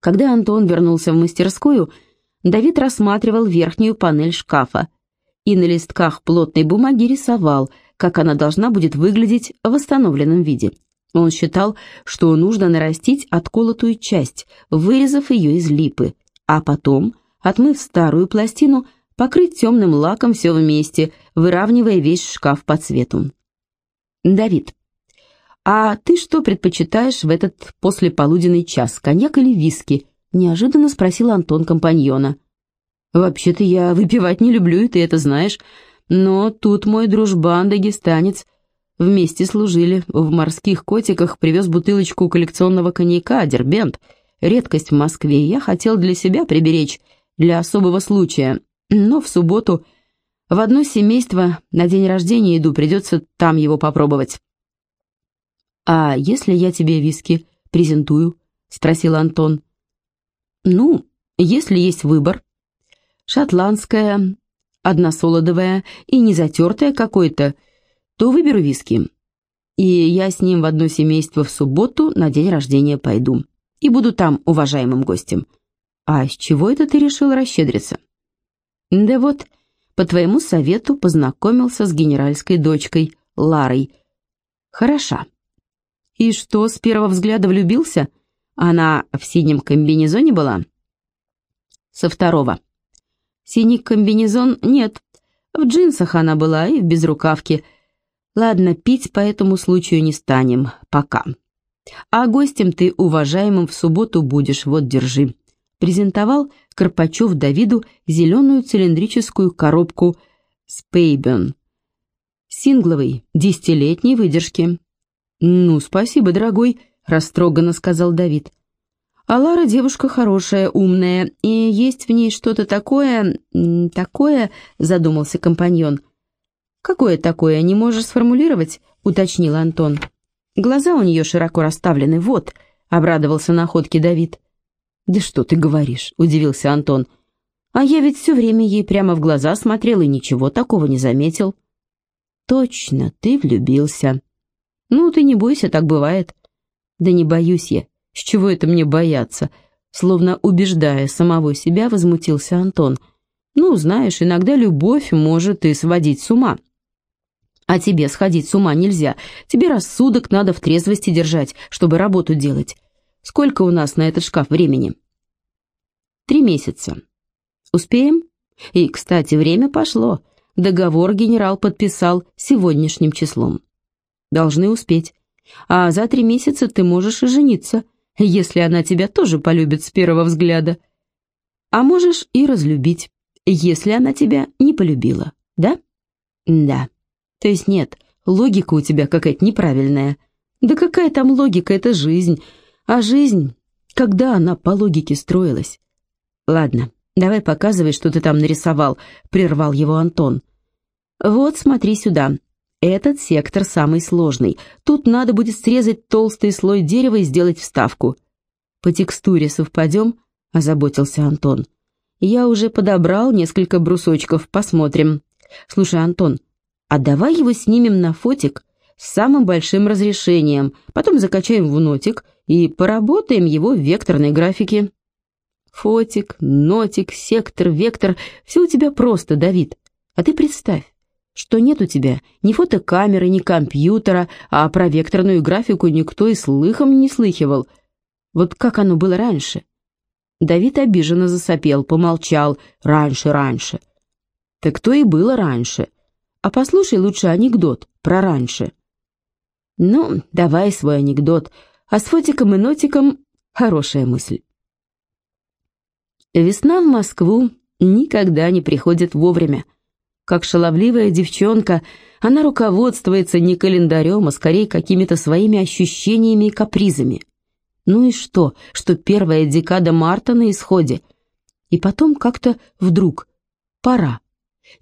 Когда Антон вернулся в мастерскую, Давид рассматривал верхнюю панель шкафа и на листках плотной бумаги рисовал, как она должна будет выглядеть в восстановленном виде. Он считал, что нужно нарастить отколотую часть, вырезав ее из липы, а потом, отмыв старую пластину, покрыть темным лаком все вместе, выравнивая весь шкаф по цвету. «Давид, а ты что предпочитаешь в этот послеполуденный час, коньяк или виски?» — неожиданно спросил Антон компаньона. «Вообще-то я выпивать не люблю, и ты это знаешь, но тут мой дружбан дагестанец — Вместе служили. В морских котиках привез бутылочку коллекционного коньяка «Дербент». Редкость в Москве. Я хотел для себя приберечь, для особого случая. Но в субботу в одно семейство на день рождения иду, придется там его попробовать. «А если я тебе виски презентую?» — спросил Антон. «Ну, если есть выбор. Шотландская, односолодовая и не затертая какой-то, — то выберу виски. И я с ним в одно семейство в субботу на день рождения пойду. И буду там уважаемым гостем. А с чего это ты решил расщедриться? Да вот, по твоему совету познакомился с генеральской дочкой, Ларой. Хороша. И что, с первого взгляда влюбился? Она в синем комбинезоне была? Со второго. Синий комбинезон нет. В джинсах она была и в безрукавке – Ладно, пить по этому случаю не станем, пока. А гостем ты уважаемым в субботу будешь, вот держи. Презентовал Карпачев Давиду зеленую цилиндрическую коробку Спейбен. Сингловой, десятилетней выдержки. «Ну, спасибо, дорогой», — растроганно сказал Давид. «А Лара девушка хорошая, умная, и есть в ней что-то такое... такое...» — задумался компаньон. «Какое такое, не можешь сформулировать?» — уточнил Антон. «Глаза у нее широко расставлены, вот», — обрадовался находке Давид. «Да что ты говоришь?» — удивился Антон. «А я ведь все время ей прямо в глаза смотрел и ничего такого не заметил». «Точно, ты влюбился». «Ну, ты не бойся, так бывает». «Да не боюсь я. С чего это мне бояться?» Словно убеждая самого себя, возмутился Антон. «Ну, знаешь, иногда любовь может и сводить с ума». А тебе сходить с ума нельзя. Тебе рассудок надо в трезвости держать, чтобы работу делать. Сколько у нас на этот шкаф времени? Три месяца. Успеем? И, кстати, время пошло. Договор генерал подписал сегодняшним числом. Должны успеть. А за три месяца ты можешь и жениться, если она тебя тоже полюбит с первого взгляда. А можешь и разлюбить, если она тебя не полюбила, да? Да. То есть нет, логика у тебя какая-то неправильная. Да какая там логика, это жизнь. А жизнь, когда она по логике строилась? Ладно, давай показывай, что ты там нарисовал, прервал его Антон. Вот, смотри сюда. Этот сектор самый сложный. Тут надо будет срезать толстый слой дерева и сделать вставку. По текстуре совпадем, озаботился Антон. Я уже подобрал несколько брусочков, посмотрим. Слушай, Антон, а давай его снимем на фотик с самым большим разрешением, потом закачаем в нотик и поработаем его в векторной графике. Фотик, нотик, сектор, вектор — все у тебя просто, Давид. А ты представь, что нет у тебя ни фотокамеры, ни компьютера, а про векторную графику никто и слыхом не слыхивал. Вот как оно было раньше? Давид обиженно засопел, помолчал. Раньше, раньше. Так то и было раньше. А послушай лучше анекдот про раньше. Ну, давай свой анекдот. А с фотиком и нотиком хорошая мысль. Весна в Москву никогда не приходит вовремя. Как шаловливая девчонка, она руководствуется не календарем, а скорее какими-то своими ощущениями и капризами. Ну и что, что первая декада марта на исходе? И потом как-то вдруг пора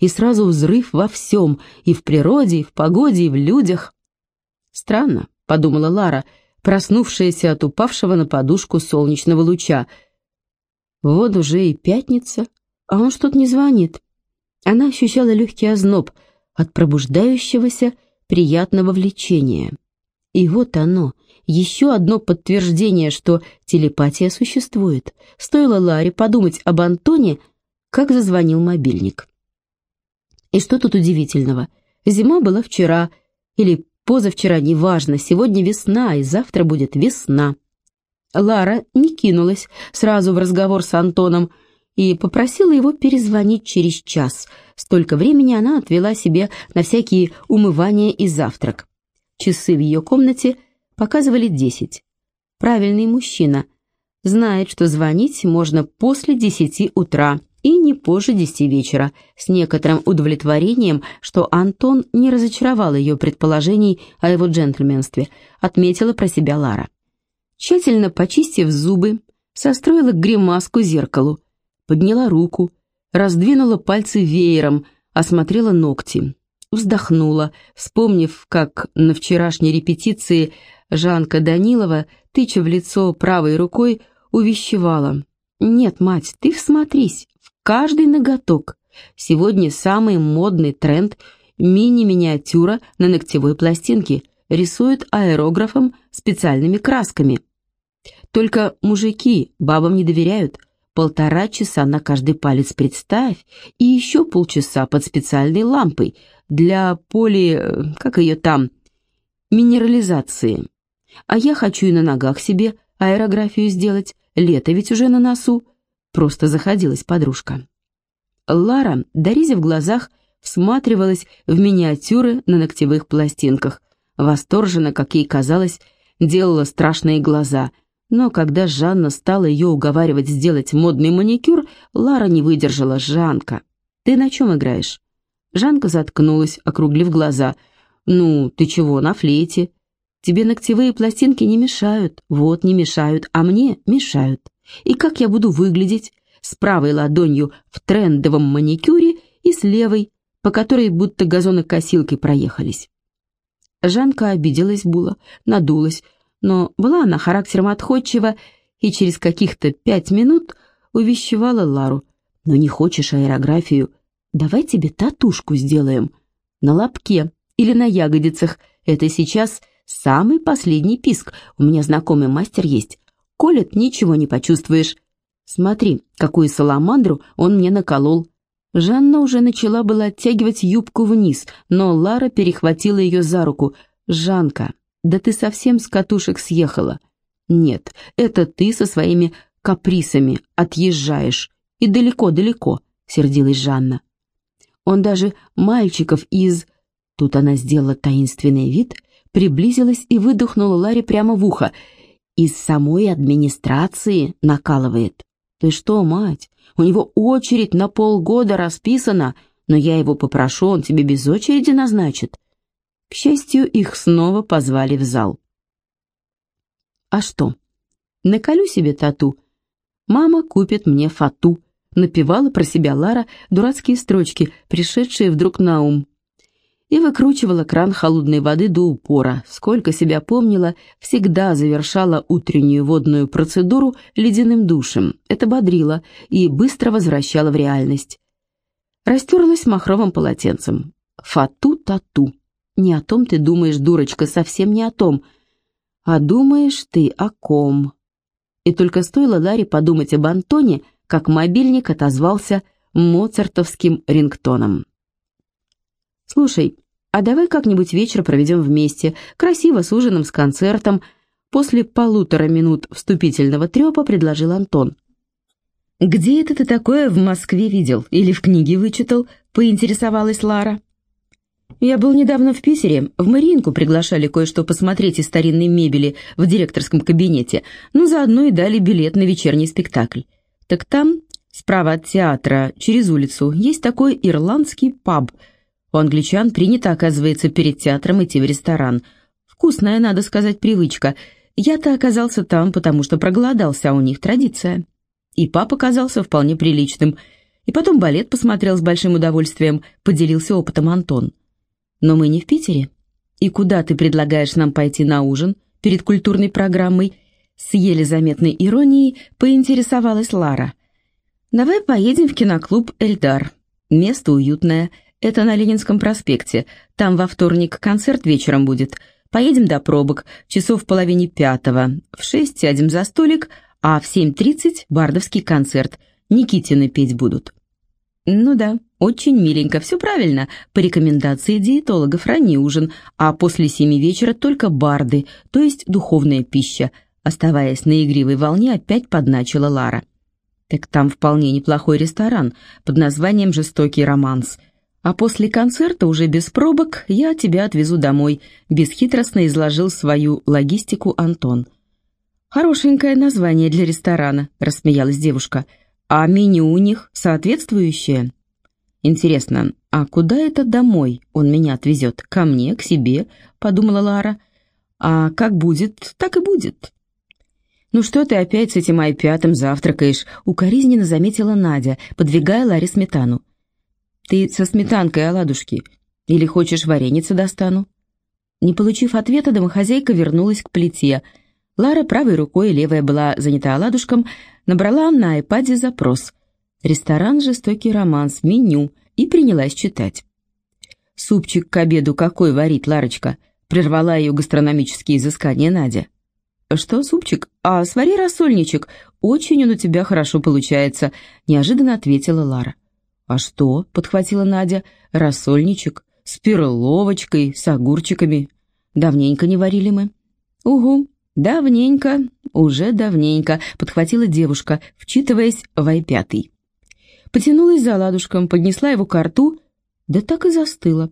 и сразу взрыв во всем, и в природе, и в погоде, и в людях. «Странно», — подумала Лара, проснувшаяся от упавшего на подушку солнечного луча. «Вот уже и пятница, а он что-то не звонит». Она ощущала легкий озноб от пробуждающегося приятного влечения. И вот оно, Еще одно подтверждение, что телепатия существует. Стоило Ларе подумать об Антоне, как зазвонил мобильник. И что тут удивительного? Зима была вчера, или позавчера, неважно, сегодня весна, и завтра будет весна. Лара не кинулась сразу в разговор с Антоном и попросила его перезвонить через час. Столько времени она отвела себе на всякие умывания и завтрак. Часы в ее комнате показывали десять. Правильный мужчина. Знает, что звонить можно после десяти утра и не позже десяти вечера, с некоторым удовлетворением, что Антон не разочаровал ее предположений о его джентльменстве, отметила про себя Лара. Тщательно почистив зубы, состроила гримаску зеркалу, подняла руку, раздвинула пальцы веером, осмотрела ногти. Вздохнула, вспомнив, как на вчерашней репетиции Жанка Данилова, тыча в лицо правой рукой, увещевала. «Нет, мать, ты всмотрись, в каждый ноготок. Сегодня самый модный тренд – мини-миниатюра на ногтевой пластинке – рисуют аэрографом специальными красками. Только мужики бабам не доверяют. Полтора часа на каждый палец представь, и еще полчаса под специальной лампой для поли... как ее там... минерализации. А я хочу и на ногах себе аэрографию сделать, лето ведь уже на носу. Просто заходилась подружка. Лара, доризя в глазах, всматривалась в миниатюры на ногтевых пластинках, восторженно, как ей казалось, делала страшные глаза. Но когда Жанна стала ее уговаривать сделать модный маникюр, Лара не выдержала. «Жанка, ты на чем играешь?» Жанка заткнулась, округлив глаза. «Ну, ты чего, на флейте? Тебе ногтевые пластинки не мешают, вот не мешают, а мне мешают. И как я буду выглядеть? С правой ладонью в трендовом маникюре и с левой, по которой будто газонокосилкой проехались». Жанка обиделась было, надулась, но была она характером отходчива и через каких-то пять минут увещевала Лару. «Ну не хочешь аэрографию? Давай тебе татушку сделаем. На лобке или на ягодицах. Это сейчас самый последний писк. У меня знакомый мастер есть. Колет, ничего не почувствуешь. Смотри, какую саламандру он мне наколол. Жанна уже начала было оттягивать юбку вниз, но Лара перехватила ее за руку. «Жанка, да ты совсем с катушек съехала». «Нет, это ты со своими каприсами отъезжаешь. И далеко-далеко», — сердилась Жанна. «Он даже мальчиков из...» Тут она сделала таинственный вид, приблизилась и выдохнула Ларе прямо в ухо. «Из самой администрации накалывает». «Ты что, мать, у него очередь на полгода расписана, но я его попрошу, он тебе без очереди назначит». К счастью, их снова позвали в зал. «А что? Наколю себе тату. Мама купит мне фату», — напевала про себя Лара дурацкие строчки, пришедшие вдруг на ум и выкручивала кран холодной воды до упора. Сколько себя помнила, всегда завершала утреннюю водную процедуру ледяным душем. Это бодрило и быстро возвращало в реальность. Растерлась махровым полотенцем. Фату-тату. Не о том ты думаешь, дурочка, совсем не о том. А думаешь ты о ком? И только стоило Ларе подумать об Антоне, как мобильник отозвался моцартовским рингтоном. «Слушай, а давай как-нибудь вечер проведем вместе, красиво, с ужином, с концертом». После полутора минут вступительного трепа предложил Антон. «Где это ты такое в Москве видел или в книге вычитал?» — поинтересовалась Лара. «Я был недавно в Питере, в Мариинку приглашали кое-что посмотреть из старинной мебели в директорском кабинете, ну, заодно и дали билет на вечерний спектакль. Так там, справа от театра, через улицу, есть такой ирландский паб — у англичан принято, оказывается, перед театром идти в ресторан. Вкусная, надо сказать, привычка. Я-то оказался там, потому что проголодался, а у них традиция. И папа оказался вполне приличным. И потом балет посмотрел с большим удовольствием, поделился опытом Антон. Но мы не в Питере. И куда ты предлагаешь нам пойти на ужин перед культурной программой? С еле заметной иронией поинтересовалась Лара. «Давай поедем в киноклуб «Эльдар». Место уютное – это на Ленинском проспекте. Там во вторник концерт вечером будет. Поедем до пробок, часов в половине пятого. В шесть сядем за столик, а в семь тридцать бардовский концерт. Никитины петь будут». «Ну да, очень миленько, все правильно. По рекомендации диетологов ранний ужин, а после семи вечера только барды, то есть духовная пища», оставаясь на игривой волне, опять подначила Лара. «Так там вполне неплохой ресторан под названием «Жестокий романс». А после концерта, уже без пробок, я тебя отвезу домой», бесхитростно изложил свою логистику Антон. «Хорошенькое название для ресторана», — рассмеялась девушка. «А меню у них соответствующее?» «Интересно, а куда это домой он меня отвезет? Ко мне, к себе?» — подумала Лара. «А как будет, так и будет». «Ну что ты опять с этим айпятом завтракаешь?» — укоризненно заметила Надя, подвигая Ларе сметану. «Ты со сметанкой оладушки? Или хочешь вареницы достану?» Не получив ответа, домохозяйка вернулась к плите. Лара правой рукой, левая была занята оладушком, набрала на айпаде запрос. «Ресторан «Жестокий романс», меню» и принялась читать. «Супчик к обеду какой варит Ларочка?» — прервала ее гастрономические изыскания Надя. «Что, супчик? А свари рассольничек. Очень он у тебя хорошо получается», — неожиданно ответила Лара. «А что?» — подхватила Надя. «Рассольничек с перловочкой, с огурчиками. Давненько не варили мы». «Угу, давненько, уже давненько», — подхватила девушка, вчитываясь в айпятый. Потянулась за ладушком, поднесла его к рту, да так и застыла.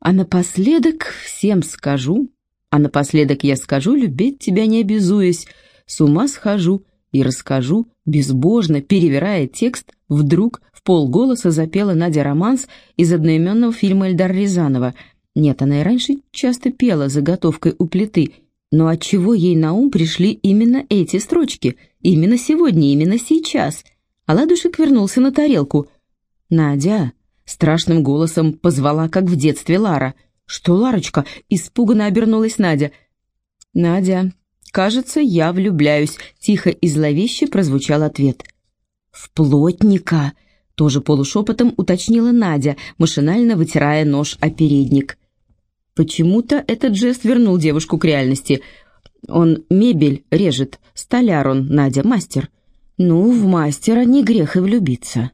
«А напоследок всем скажу, а напоследок я скажу, любить тебя не обязуясь, с ума схожу и расскажу, безбожно, перевирая текст, вдруг в полголоса запела Надя романс из одноименного фильма Эльдар Рязанова. Нет, она и раньше часто пела заготовкой у плиты, но отчего ей на ум пришли именно эти строчки, именно сегодня, именно сейчас? А ладушек вернулся на тарелку. «Надя!» — страшным голосом позвала, как в детстве Лара — «Что, Ларочка?» — испуганно обернулась Надя. «Надя, кажется, я влюбляюсь», — тихо и зловеще прозвучал ответ. «В плотника», — тоже полушепотом уточнила Надя, машинально вытирая нож о передник. Почему-то этот жест вернул девушку к реальности. Он мебель режет, столяр он, Надя, мастер. Ну, в мастера не грех и влюбиться.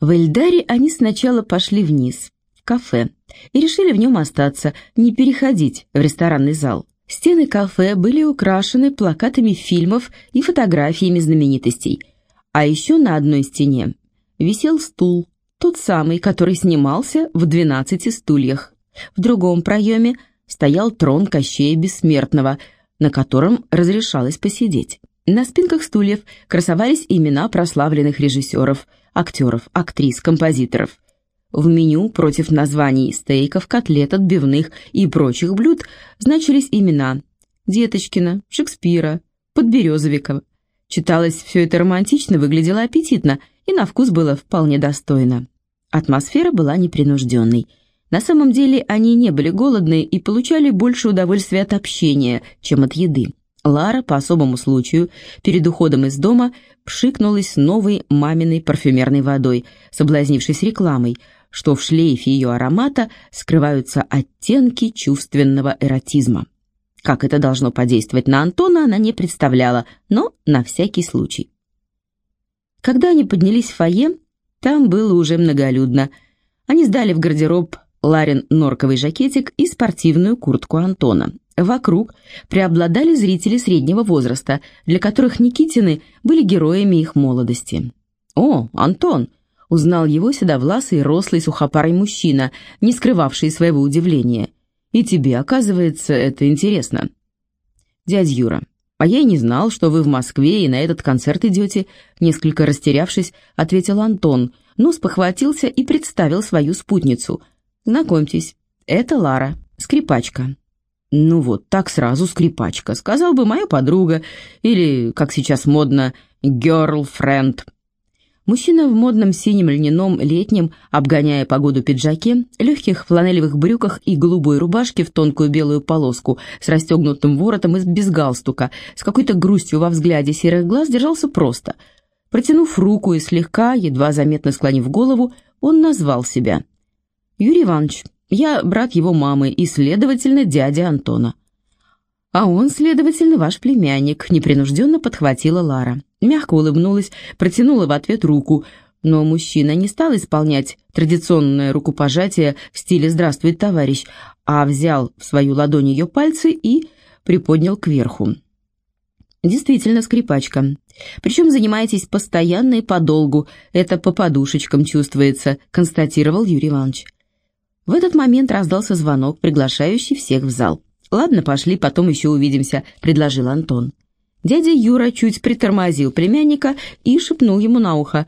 В Эльдаре они сначала пошли вниз, в кафе, и решили в нем остаться, не переходить в ресторанный зал. Стены кафе были украшены плакатами фильмов и фотографиями знаменитостей. А еще на одной стене висел стул, тот самый, который снимался в «Двенадцати стульях». В другом проеме стоял трон Кощея Бессмертного, на котором разрешалось посидеть. На спинках стульев красовались имена прославленных режиссеров, актеров, актрис, композиторов. В меню против названий стейков, котлет, отбивных и прочих блюд значились имена Деточкина, Шекспира, Подберезовикова. Читалось все это романтично, выглядело аппетитно и на вкус было вполне достойно. Атмосфера была непринужденной. На самом деле они не были голодны и получали больше удовольствия от общения, чем от еды. Лара по особому случаю перед уходом из дома пшикнулась новой маминой парфюмерной водой, соблазнившись рекламой – что в шлейфе ее аромата скрываются оттенки чувственного эротизма. Как это должно подействовать на Антона, она не представляла, но на всякий случай. Когда они поднялись в фойе, там было уже многолюдно. Они сдали в гардероб Ларин норковый жакетик и спортивную куртку Антона. Вокруг преобладали зрители среднего возраста, для которых Никитины были героями их молодости. «О, Антон!» узнал его седовласый, рослый, сухопарый мужчина, не скрывавший своего удивления. «И тебе, оказывается, это интересно». «Дядь Юра, а я и не знал, что вы в Москве и на этот концерт идете», несколько растерявшись, ответил Антон, но спохватился и представил свою спутницу. «Знакомьтесь, это Лара, скрипачка». «Ну вот, так сразу скрипачка, сказал бы моя подруга, или, как сейчас модно, girlfriend». Мужчина в модном синем льняном летнем, обгоняя погоду пиджаке, легких фланелевых брюках и голубой рубашке в тонкую белую полоску с расстегнутым воротом и без галстука, с какой-то грустью во взгляде серых глаз держался просто. Протянув руку и слегка, едва заметно склонив голову, он назвал себя. «Юрий Иванович, Я брат его мамы и, следовательно, дядя Антона». «А он, следовательно, ваш племянник», — непринужденно подхватила Лара. Мягко улыбнулась, протянула в ответ руку, но мужчина не стал исполнять традиционное рукопожатие в стиле «Здравствуй, товарищ», а взял в свою ладонь ее пальцы и приподнял кверху. «Действительно скрипачка. Причем занимаетесь постоянно и подолгу. Это по подушечкам чувствуется», — констатировал Юрий Иванович. В этот момент раздался звонок, приглашающий всех в зал. «Ладно, пошли, потом еще увидимся», — предложил Антон. Дядя Юра чуть притормозил племянника и шепнул ему на ухо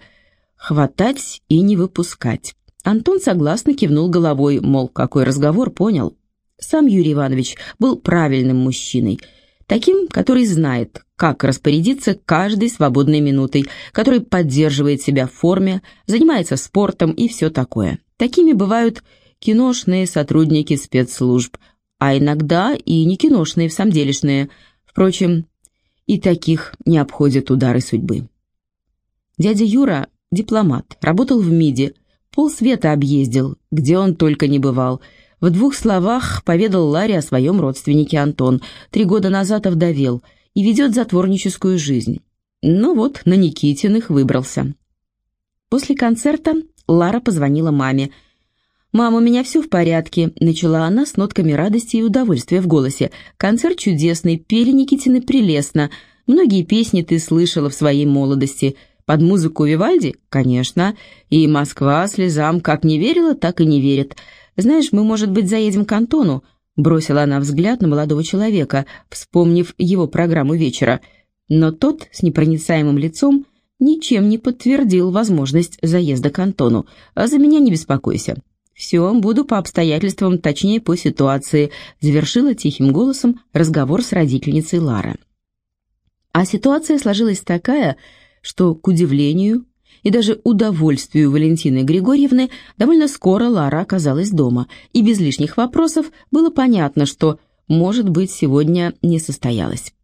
«Хватать и не выпускать». Антон согласно кивнул головой, мол, какой разговор, понял. Сам Юрий Иванович был правильным мужчиной, таким, который знает, как распорядиться каждой свободной минутой, который поддерживает себя в форме, занимается спортом и все такое. Такими бывают киношные сотрудники спецслужб, а иногда и не киношные, в самом делешные. Впрочем, и таких не обходят удары судьбы. Дядя Юра – дипломат, работал в МИДе, полсвета объездил, где он только не бывал. В двух словах поведал Ларе о своем родственнике Антон, три года назад овдовел и ведет затворническую жизнь. Ну вот, на Никитиных выбрался. После концерта Лара позвонила маме – «Мам, у меня все в порядке», — начала она с нотками радости и удовольствия в голосе. «Концерт чудесный, пели Никитины прелестно. Многие песни ты слышала в своей молодости. Под музыку Вивальди? Конечно. И Москва слезам как не верила, так и не верит. Знаешь, мы, может быть, заедем к Антону?» Бросила она взгляд на молодого человека, вспомнив его программу вечера. Но тот с непроницаемым лицом ничем не подтвердил возможность заезда к Антону. «А за меня не беспокойся». «Все, буду по обстоятельствам, точнее по ситуации», завершила тихим голосом разговор с родительницей Лара. А ситуация сложилась такая, что, к удивлению и даже удовольствию Валентины Григорьевны, довольно скоро Лара оказалась дома, и без лишних вопросов было понятно, что, может быть, сегодня не состоялось.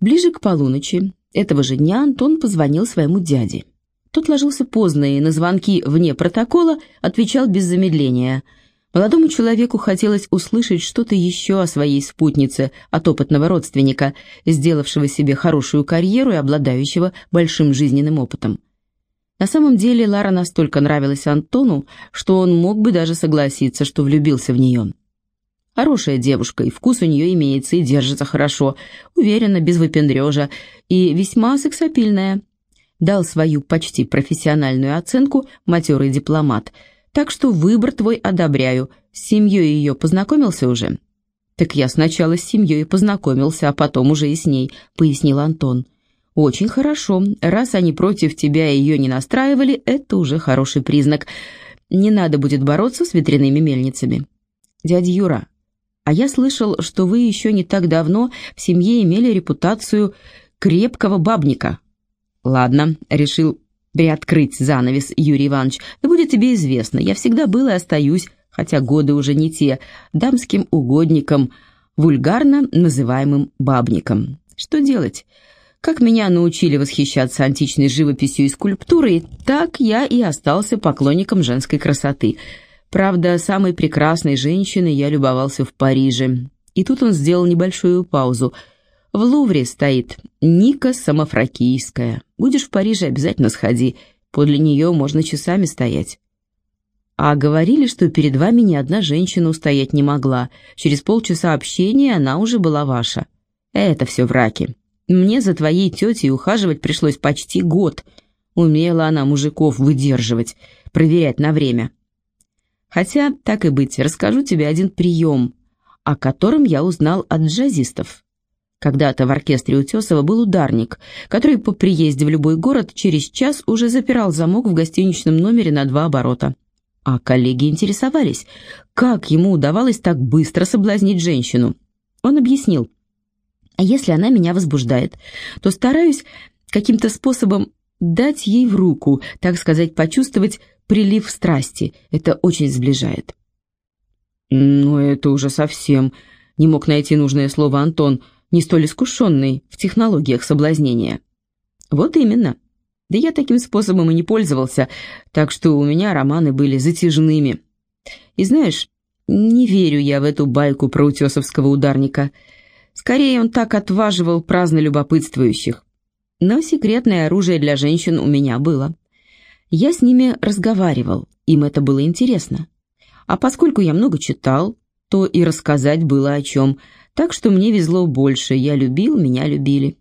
Ближе к полуночи этого же дня Антон позвонил своему дяде. Тот ложился поздно и на звонки вне протокола отвечал без замедления. Молодому человеку хотелось услышать что-то еще о своей спутнице, от опытного родственника, сделавшего себе хорошую карьеру и обладающего большим жизненным опытом. На самом деле Лара настолько нравилась Антону, что он мог бы даже согласиться, что влюбился в нее. Хорошая девушка, и вкус у нее имеется, и держится хорошо, уверенно, без выпендрежа, и весьма сексапильная дал свою почти профессиональную оценку матерый дипломат. Так что выбор твой одобряю. С семьей ее познакомился уже?» «Так я сначала с семьей познакомился, а потом уже и с ней», — пояснил Антон. «Очень хорошо. Раз они против тебя ее не настраивали, это уже хороший признак. Не надо будет бороться с ветряными мельницами». «Дядя Юра, а я слышал, что вы еще не так давно в семье имели репутацию крепкого бабника», «Ладно», — решил приоткрыть занавес Юрий Иванович. «Да будет тебе известно, я всегда был и остаюсь, хотя годы уже не те, дамским угодником, вульгарно называемым бабником. Что делать?» Как меня научили восхищаться античной живописью и скульптурой, так я и остался поклонником женской красоты. Правда, самой прекрасной женщиной я любовался в Париже. И тут он сделал небольшую паузу — в Лувре стоит Ника Самофракийская. Будешь в Париже, обязательно сходи. Подле нее можно часами стоять. А говорили, что перед вами ни одна женщина устоять не могла. Через полчаса общения она уже была ваша. Это все враки. Мне за твоей тетей ухаживать пришлось почти год. Умела она мужиков выдерживать, проверять на время. Хотя, так и быть, расскажу тебе один прием, о котором я узнал от джазистов. Когда-то в оркестре Утесова был ударник, который по приезде в любой город через час уже запирал замок в гостиничном номере на два оборота. А коллеги интересовались, как ему удавалось так быстро соблазнить женщину. Он объяснил, а если она меня возбуждает, то стараюсь каким-то способом дать ей в руку, так сказать, почувствовать прилив страсти. Это очень сближает. «Ну, это уже совсем...» — не мог найти нужное слово Антон — не столь искушенный в технологиях соблазнения. Вот именно. Да я таким способом и не пользовался, так что у меня романы были затяжными. И знаешь, не верю я в эту байку про утесовского ударника. Скорее, он так отваживал праздно любопытствующих. Но секретное оружие для женщин у меня было. Я с ними разговаривал, им это было интересно. А поскольку я много читал, то и рассказать было о чем, так что мне везло больше, я любил, меня любили.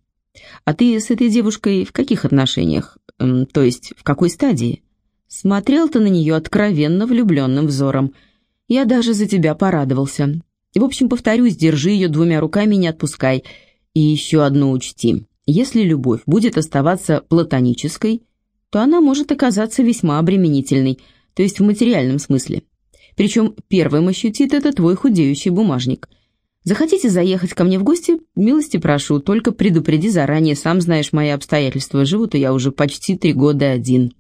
А ты с этой девушкой в каких отношениях? То есть, в какой стадии? Смотрел ты на нее откровенно влюбленным взором. Я даже за тебя порадовался. В общем, повторюсь, держи ее двумя руками не отпускай. И еще одно учти. Если любовь будет оставаться платонической, то она может оказаться весьма обременительной, то есть в материальном смысле. Причем первым ощутит это твой худеющий бумажник. Захотите заехать ко мне в гости, милости прошу, только предупреди заранее, сам знаешь мои обстоятельства, живу-то я уже почти три года один».